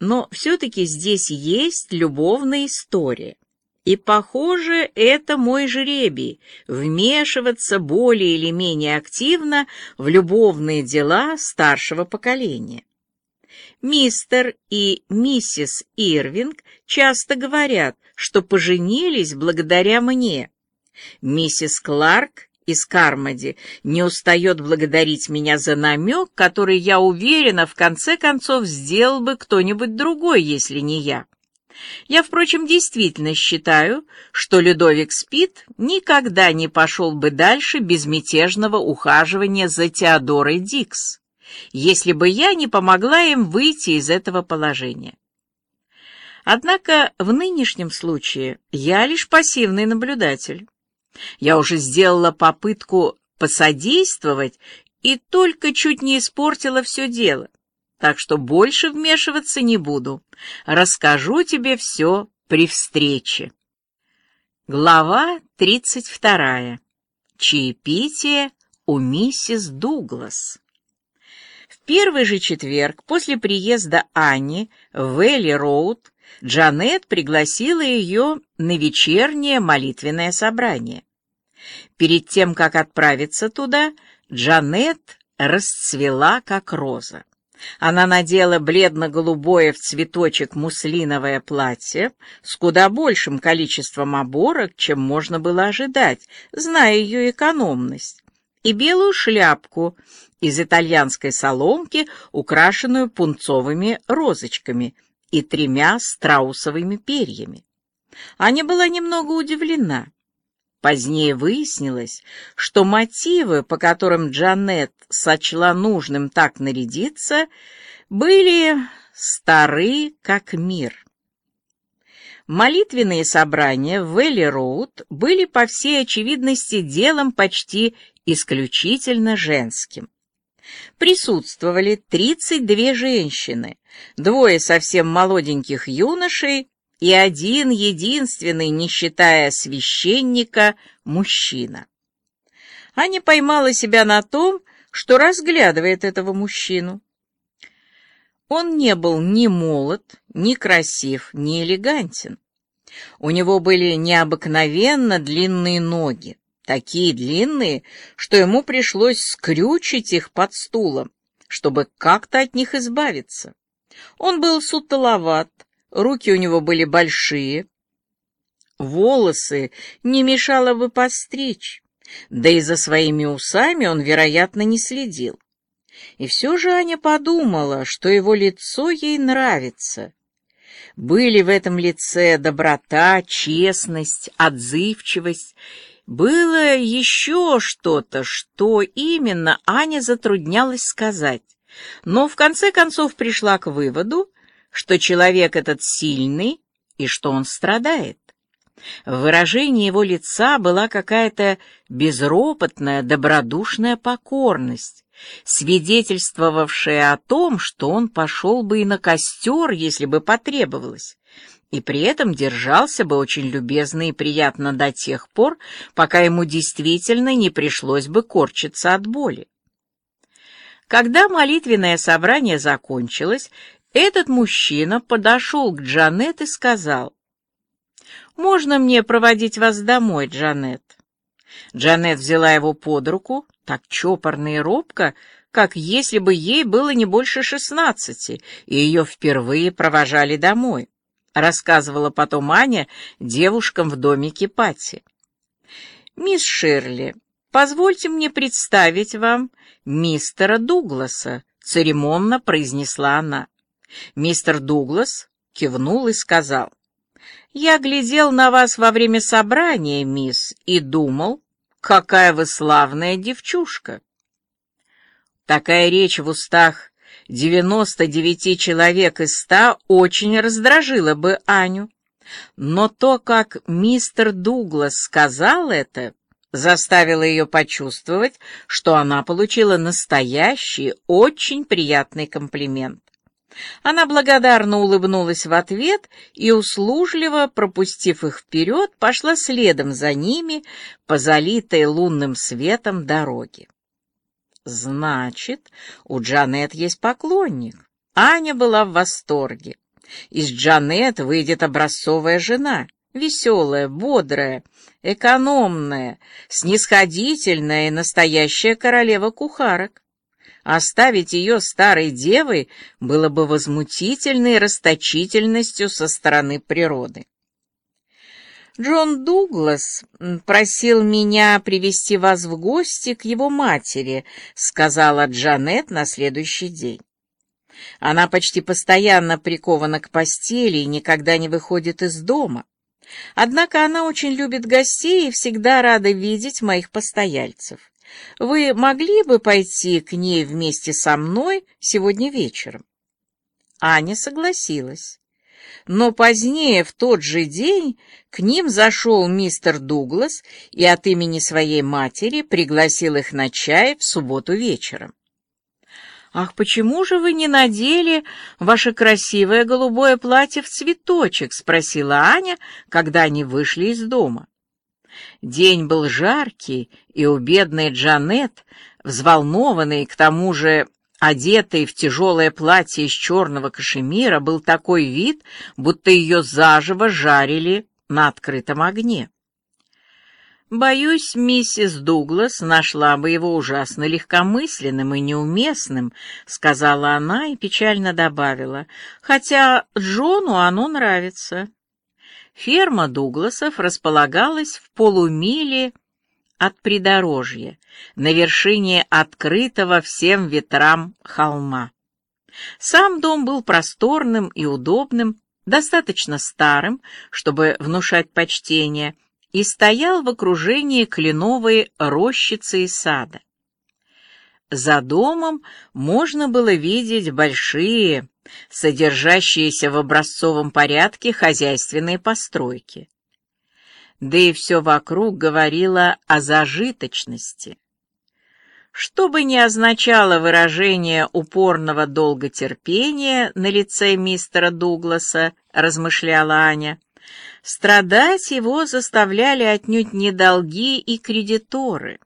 но все-таки здесь есть любовная история. И, похоже, это мой жребий — вмешиваться более или менее активно в любовные дела старшего поколения. Мистер и миссис Ирвинг часто говорят, что поженились благодаря мне. Миссис Кларк из Кармоди не устает благодарить меня за намек, который, я уверена, в конце концов сделал бы кто-нибудь другой, если не я. Я, впрочем, действительно считаю, что Людовик Спит никогда не пошел бы дальше безмятежного ухаживания за Теодорой Дикс, если бы я не помогла им выйти из этого положения. Однако в нынешнем случае я лишь пассивный наблюдатель. Я уже сделала попытку посодействовать и только чуть не испортила все дело так что больше вмешиваться не буду. Расскажу тебе все при встрече. Глава тридцать вторая. Чаепитие у миссис Дуглас. В первый же четверг после приезда Ани в Элли-Роуд Джанет пригласила ее на вечернее молитвенное собрание. Перед тем, как отправиться туда, Джанет расцвела, как роза. Она надела бледно-голубое в цветочек муслиновое платье с куда большим количеством оборок, чем можно было ожидать, зная ее экономность, и белую шляпку из итальянской соломки, украшенную пунцовыми розочками и тремя страусовыми перьями. Аня была немного удивлена. Позднее выяснилось, что мотивы, по которым Джанет сочла нужным так нарядиться, были стары, как мир. Молитвенные собрания в Элли-Роуд были, по всей очевидности, делом почти исключительно женским. Присутствовали 32 женщины, двое совсем молоденьких юношей и один единственный, не считая священника, мужчина. Аня поймала себя на том, что разглядывает этого мужчину. Он не был ни молод, ни красив, ни элегантен. У него были необыкновенно длинные ноги, такие длинные, что ему пришлось скрючить их под стулом, чтобы как-то от них избавиться. Он был сутуловат, руки у него были большие, волосы не мешало бы постричь, да и за своими усами он, вероятно, не следил. И все же Аня подумала, что его лицо ей нравится. Были в этом лице доброта, честность, отзывчивость. Было еще что-то, что именно Аня затруднялась сказать, но в конце концов пришла к выводу, что человек этот сильный и что он страдает. В выражении его лица была какая-то безропотная, добродушная покорность, свидетельствовавшая о том, что он пошел бы и на костер, если бы потребовалось, и при этом держался бы очень любезно и приятно до тех пор, пока ему действительно не пришлось бы корчиться от боли. Когда молитвенное собрание закончилось, этот мужчина подошел к Джанет и сказал, «Можно мне проводить вас домой, Джанет?» Джанет взяла его под руку, так чопорно и робко, как если бы ей было не больше шестнадцати, и ее впервые провожали домой, рассказывала потом Аня девушкам в домике Пати. «Мисс Ширли, позвольте мне представить вам мистера Дугласа», церемонно произнесла она. Мистер Дуглас кивнул и сказал, «Я глядел на вас во время собрания, мисс, и думал, какая вы славная девчушка». Такая речь в устах девяносто девяти человек из ста очень раздражила бы Аню. Но то, как мистер Дуглас сказал это, заставило ее почувствовать, что она получила настоящий, очень приятный комплимент. Она благодарно улыбнулась в ответ и, услужливо пропустив их вперед, пошла следом за ними по залитой лунным светом дороге. Значит, у Джанет есть поклонник. Аня была в восторге. Из Джанет выйдет образцовая жена, веселая, бодрая, экономная, снисходительная и настоящая королева кухарок. Оставить ее старой девой было бы возмутительной расточительностью со стороны природы. Джон Дуглас просил меня привести вас в гости к его матери, сказала Джанет на следующий день. Она почти постоянно прикована к постели и никогда не выходит из дома. Однако она очень любит гостей и всегда рада видеть моих постояльцев. Вы могли бы пойти к ней вместе со мной сегодня вечером? Аня согласилась. Но позднее, в тот же день, к ним зашел мистер Дуглас и от имени своей матери пригласил их на чай в субботу вечером. «Ах, почему же вы не надели ваше красивое голубое платье в цветочек?» — спросила Аня, когда они вышли из дома. День был жаркий, и у бедной Джанет, взволнованной, к тому же одетой в тяжелое платье из черного кашемира, был такой вид, будто ее заживо жарили на открытом огне. Боюсь, миссис Дуглас нашла бы его ужасно легкомысленным и неуместным, сказала она и печально добавила, хотя Джону оно нравится. Ферма Дугласов располагалась в полумиле от придорожья, на вершине открытого всем ветрам холма. Сам дом был просторным и удобным, достаточно старым, чтобы внушать почтение, и стоял в окружении кленовой рощицы и сада. За домом можно было видеть большие, содержащиеся в образцовом порядке хозяйственные постройки да и все вокруг говорило о зажиточности. Что бы ни означало выражение упорного долготерпения на лице мистера Дугласа, размышляла Аня, страдать его заставляли отнюдь не долги и кредиторы.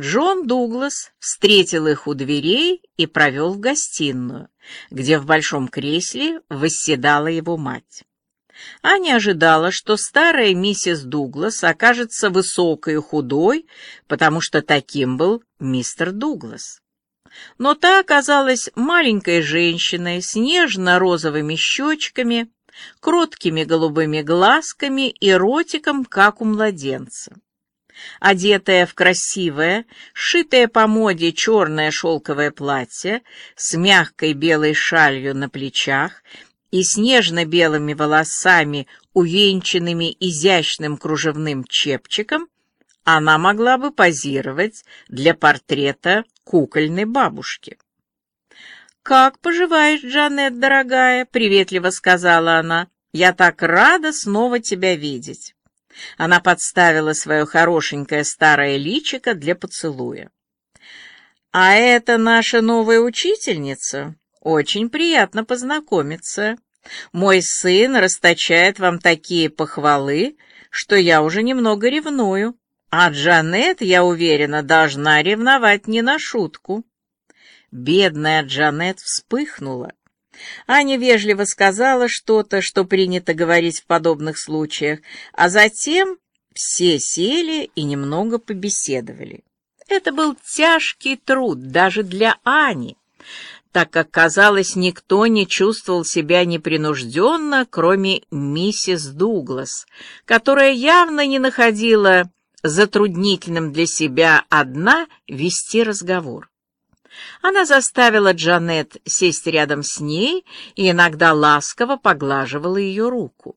Джон Дуглас встретил их у дверей и провел в гостиную, где в большом кресле восседала его мать. Аня ожидала, что старая миссис Дуглас окажется высокой и худой, потому что таким был мистер Дуглас. Но та оказалась маленькой женщиной с нежно-розовыми щечками, кроткими голубыми глазками и ротиком, как у младенца. Одетая в красивое, сшитое по моде черное шелковое платье с мягкой белой шалью на плечах и снежно-белыми волосами, увенчанными изящным кружевным чепчиком, она могла бы позировать для портрета кукольной бабушки. «Как поживаешь, Джанет, дорогая?» — приветливо сказала она. «Я так рада снова тебя видеть». Она подставила свое хорошенькое старое личико для поцелуя. «А это наша новая учительница?» Очень приятно познакомиться. Мой сын расточает вам такие похвалы, что я уже немного ревную. А Джанет, я уверена, должна ревновать не на шутку. Бедная Джанет вспыхнула. Аня вежливо сказала что-то, что принято говорить в подобных случаях, а затем все сели и немного побеседовали. Это был тяжкий труд даже для Ани так как, казалось, никто не чувствовал себя непринужденно, кроме миссис Дуглас, которая явно не находила затруднительным для себя одна вести разговор. Она заставила Джанет сесть рядом с ней и иногда ласково поглаживала ее руку.